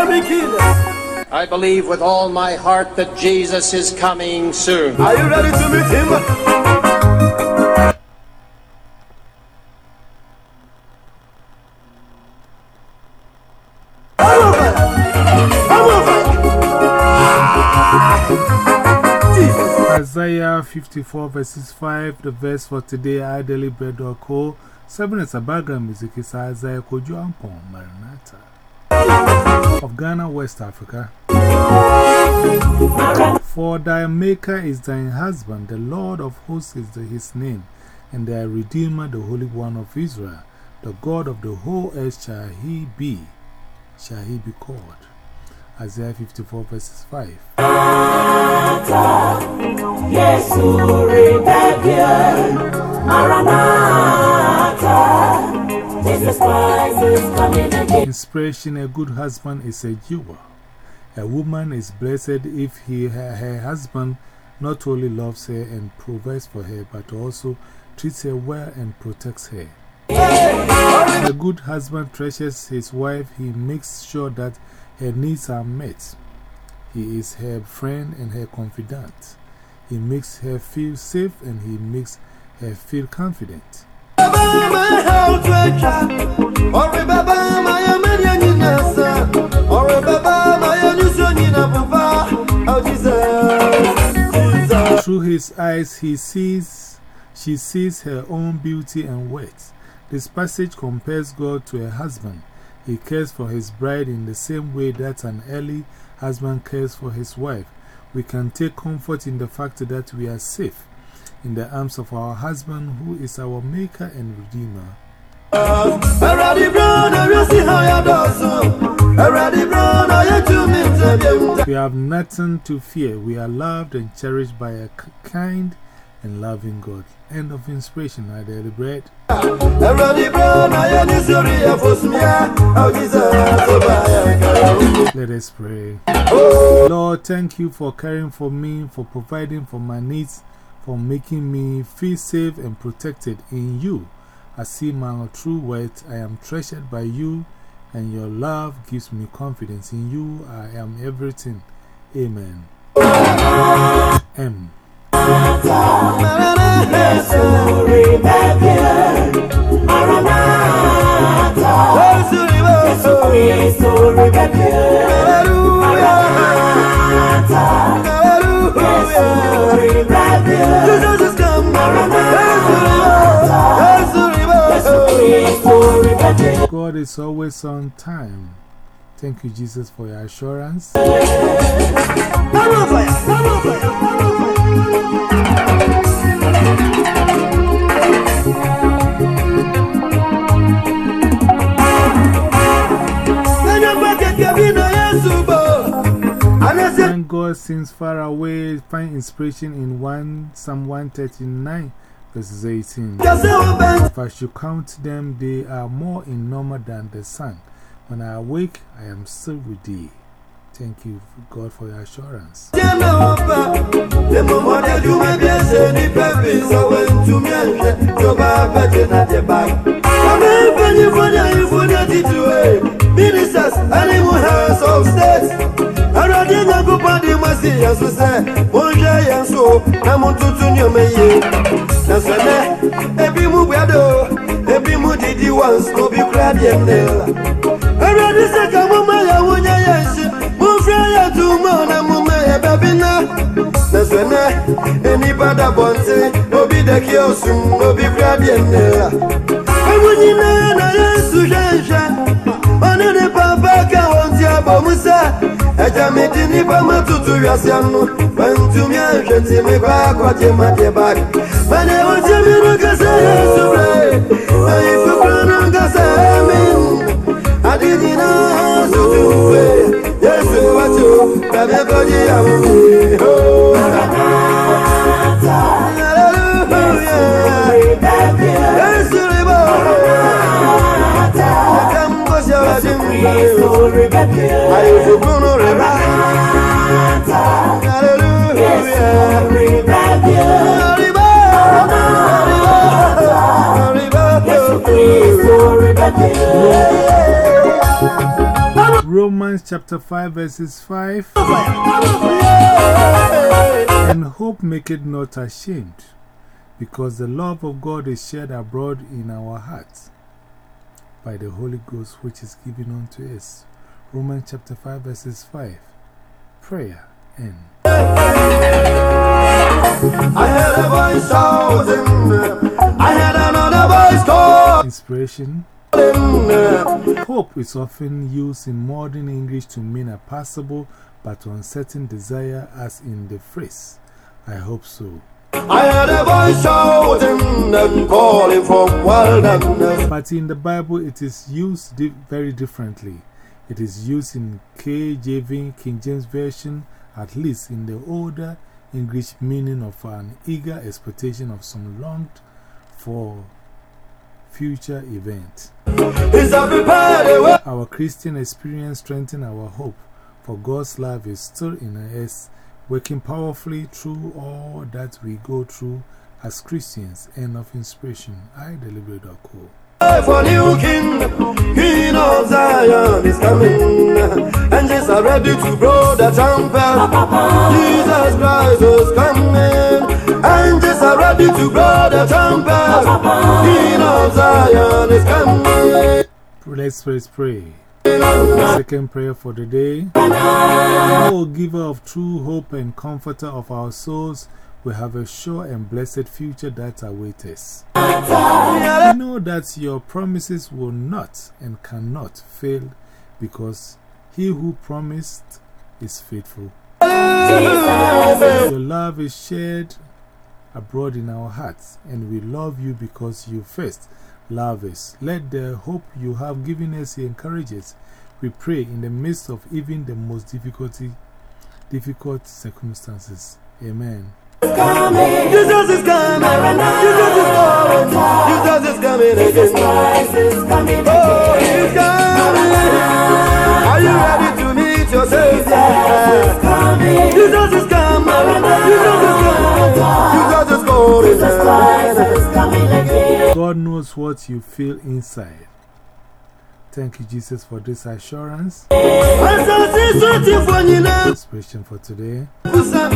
every king. I believe with all my heart that Jesus is coming soon. Are you ready to meet him? Come over. Come over. Jesus. Isaiah 54 verses 5, the verse for today, I daily bread or coal. Seven is a background music, is Isaiah Kojo Ampon, Maranatha. Of Ghana, West Africa. For thy maker is thine husband, the Lord of hosts is the, his name, and thy Redeemer, the Holy One of Israel. The God of the whole earth shall he be, shall he be called. Isaiah 54 verses 5. Yesu rebellion, Maranatha. Inspiration A good husband is a jewel. A woman is blessed if he, her, her husband not only loves her and provides for her, but also treats her well and protects her. A good husband treasures his wife, he makes sure that her needs are met. He is her friend and her confidant. He makes her feel safe and he makes her feel confident. Through his eyes, he sees, she sees her own beauty and worth. This passage compares God to a husband. He cares for his bride in the same way that an early husband cares for his wife. We can take comfort in the fact that we are safe in the arms of our husband, who is our maker and redeemer. We have nothing to fear. We are loved and cherished by a kind and loving God. End of inspiration. I daily bread. Let us pray. Lord, thank you for caring for me, for providing for my needs, for making me feel safe and protected in you. I see my true worth. I am treasured by you, and your love gives me confidence in you. I am everything. Amen. M. God is always on time. Thank you, Jesus, for your assurance. When God seems far away, find inspiration in 1 Psalm 139, verses 18. If I should count them, they are more in number than the sun. When I awake, I am still with thee. Thank you, God, for your assurance. Ministers, animal of. Yɛn so sɛ monhwɛ yɛn so na montoto nneɔma yie na sɛ ebi mu bua do ebi mu didi once na obi kora deɛ nnɛla awurade sɛ ka moma yɛ wo nyɛ yɛn hye momfrɛ yɛ to ma na moma yɛbɛbi na. Na sɛ nɛ enipa da bɔnte obi dɛki osum na obi kora deɛ nnɛla ɛmu nyinaa na yɛsu hwɛnhwɛ ɔne ne papa ɔmu sɛ ɛgya mi di nipa ma tutu wiase no mantumi ahwɛ ti mi kɔ akɔgye ma de ba mɛne wogye mi no kasa yesu brɛ ayi fufuro no nkasa ɛmi ade nyinaa sotu mfe yesu wakyo dame kɔgye awo oh, ho Hallelujah. Romans chapter 5, verses 5. And hope make it not ashamed, because the love of God is shed abroad in our hearts by the Holy Ghost which is given unto us. Romans chapter 5, verses 5. Prayer and I heard a voice. I heard another voice inspiration. Hope is often used in modern English to mean a possible but uncertain desire, as in the phrase, I hope so. I heard a voice shouting and calling from wilderness. But in the Bible, it is used di very differently. It is used in KJV, King James Version, at least in the older English meaning of an eager expectation of some longed for future event. Is a prepared the way. Our Christian experience strengthens our hope, for God's love is still in us, working powerfully through all that we go through as Christians. End of inspiration. I daily bread a call. For new king, king of Zion is coming. Angels are ready to blow the trumpet. Jesus Christ is coming. Angels are ready to blow the trumpet. King of Zion is coming. Let's praise, pray. Second prayer for the day. Oh, giver of true hope and comforter of our souls, we have a sure and blessed future that awaits us. We know that your promises will not and cannot fail because he who promised is faithful. Your love is shared abroad in our hearts, and we love you because you first love us. Let the hope you have given us encourage us. We pray in the midst of even the most difficult circumstances. Amen. Jesus is coming. Jesus is coming. Jesus is coming again. Christ is coming Oh, he's coming. Are you ready to meet your Savior? Jesus is coming. Jesus is coming. Jesus is calling. Christ is coming again. God knows what you feel inside. Thank you, Jesus, for this assurance. Inspiration for today. kusa.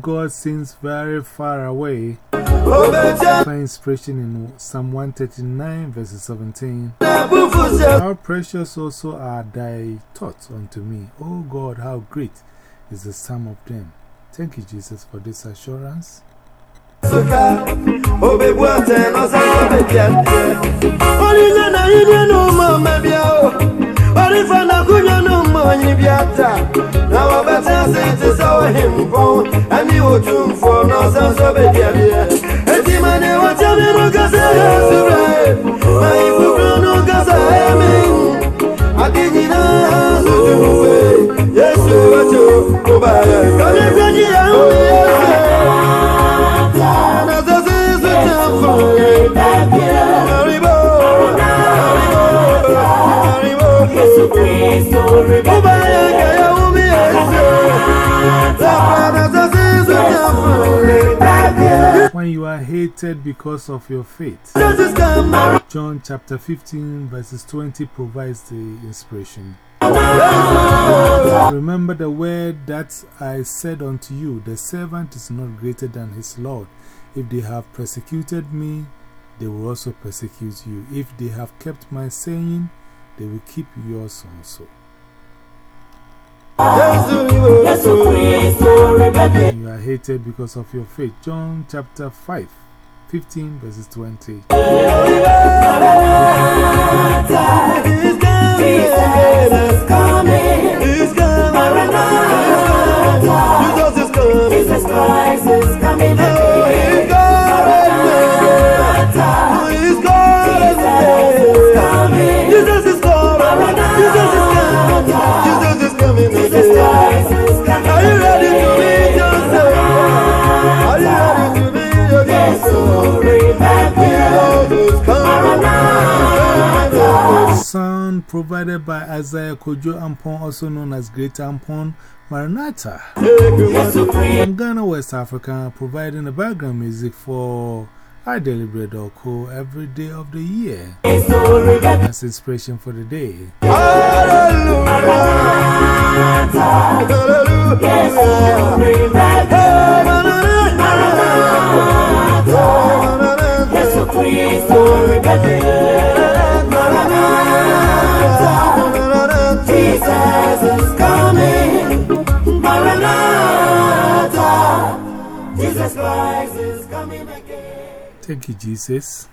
God seems very far away, find inspiration in Psalm 139, verses 17. na bufu sɛ How precious also are thy thoughts unto me. O God, how great is the sum of them. Thank you, Jesus, for this assurance. Barifa na kunya no mwanyi biata Na wabata sente sawa himpo Ani utumfo na sanso bediani When you are hated because of your faith, John chapter 15, verses 20 provides the inspiration. Remember the word that I said unto you the servant is not greater than his Lord. If they have persecuted me, they will also persecute you. If they have kept my saying, they will keep yours also. Jesus Christ, remember. You are hated because of your faith. John chapter 5, 15, verses 20. Jesus provided by Isaiah Kojo Ampon, also known as Great Ampon Maranatha. From Ghana, West Africa, providing the background music for I Daily Bread Oko every day of the year. That's inspiration for the day. Jesus Thank you, Jesus.